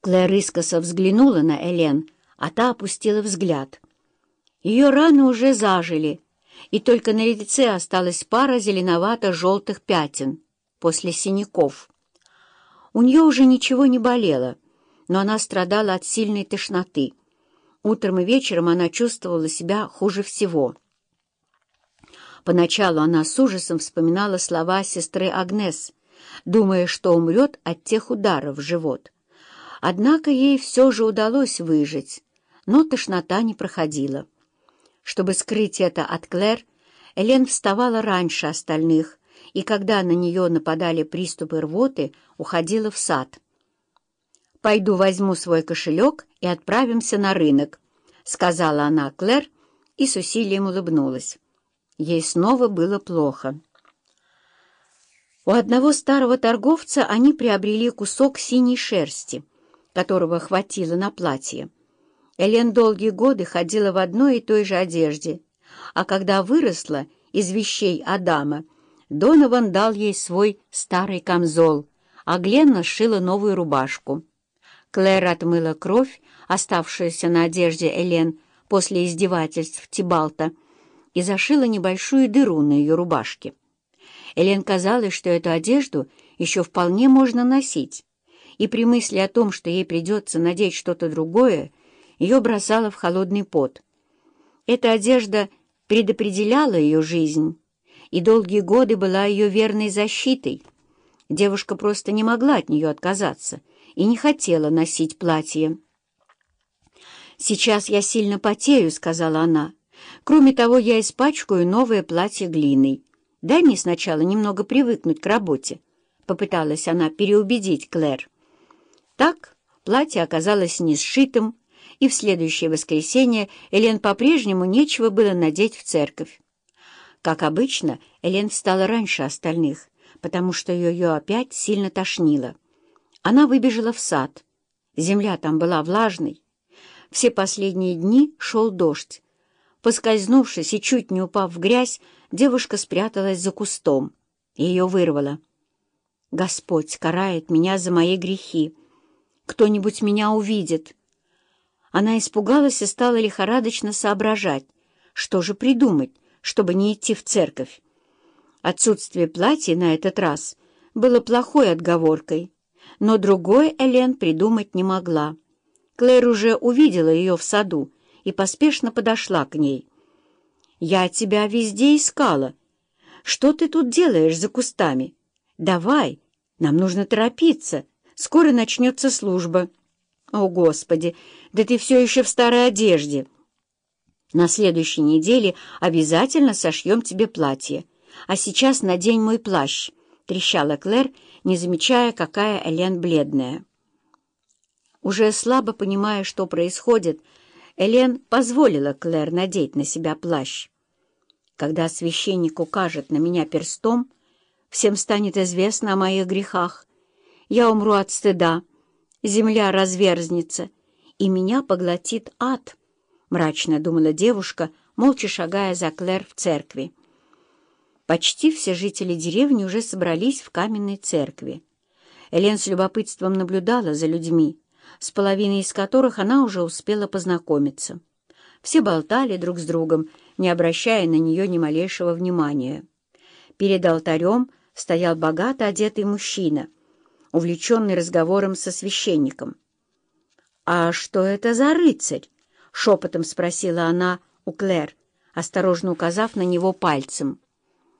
Клэр искоса взглянула на Элен, а та опустила взгляд. Ее раны уже зажили, и только на лице осталась пара зеленовато-желтых пятен после синяков. У нее уже ничего не болело, но она страдала от сильной тошноты. Утром и вечером она чувствовала себя хуже всего. Поначалу она с ужасом вспоминала слова сестры Агнес, думая, что умрет от тех ударов в живот. Однако ей все же удалось выжить, но тошнота не проходила. Чтобы скрыть это от Клэр, Элен вставала раньше остальных, и когда на нее нападали приступы рвоты, уходила в сад. «Пойду возьму свой кошелек и отправимся на рынок», — сказала она Клэр и с усилием улыбнулась. Ей снова было плохо. У одного старого торговца они приобрели кусок синей шерсти, которого хватило на платье. Элен долгие годы ходила в одной и той же одежде, а когда выросла из вещей Адама, Донован дал ей свой старый камзол, а Гленна сшила новую рубашку. Клэр отмыла кровь, оставшуюся на одежде Элен после издевательств Тибалта, и зашила небольшую дыру на ее рубашке. Элен казалось, что эту одежду еще вполне можно носить, и при мысли о том, что ей придется надеть что-то другое, ее бросало в холодный пот. Эта одежда предопределяла ее жизнь, и долгие годы была ее верной защитой. Девушка просто не могла от нее отказаться и не хотела носить платье. «Сейчас я сильно потею», — сказала она. Кроме того, я испачкаю новое платье глиной. Дай мне сначала немного привыкнуть к работе», — попыталась она переубедить Клэр. Так платье оказалось не сшитым, и в следующее воскресенье Элен по-прежнему нечего было надеть в церковь. Как обычно, Элен встала раньше остальных, потому что ее опять сильно тошнило. Она выбежала в сад. Земля там была влажной. Все последние дни шел дождь, Поскользнувшись и чуть не упав в грязь, девушка спряталась за кустом. Ее вырвало. «Господь карает меня за мои грехи. Кто-нибудь меня увидит». Она испугалась и стала лихорадочно соображать, что же придумать, чтобы не идти в церковь. Отсутствие платья на этот раз было плохой отговоркой, но другой Элен придумать не могла. Клэр уже увидела ее в саду, и поспешно подошла к ней. «Я тебя везде искала. Что ты тут делаешь за кустами? Давай, нам нужно торопиться, скоро начнется служба». «О, Господи, да ты все еще в старой одежде!» «На следующей неделе обязательно сошьем тебе платье, а сейчас надень мой плащ», — трещала Клэр, не замечая, какая Элен бледная. Уже слабо понимая, что происходит, — Элен позволила Клэр надеть на себя плащ. Когда священник укажет на меня перстом, всем станет известно о моих грехах. Я умру от стыда, земля разверзнется, и меня поглотит ад, — мрачно думала девушка, молча шагая за Клэр в церкви. Почти все жители деревни уже собрались в каменной церкви. Элен с любопытством наблюдала за людьми, с половиной из которых она уже успела познакомиться. Все болтали друг с другом, не обращая на нее ни малейшего внимания. Перед алтарем стоял богато одетый мужчина, увлеченный разговором со священником. «А что это за рыцарь?» — шепотом спросила она у Клэр, осторожно указав на него пальцем.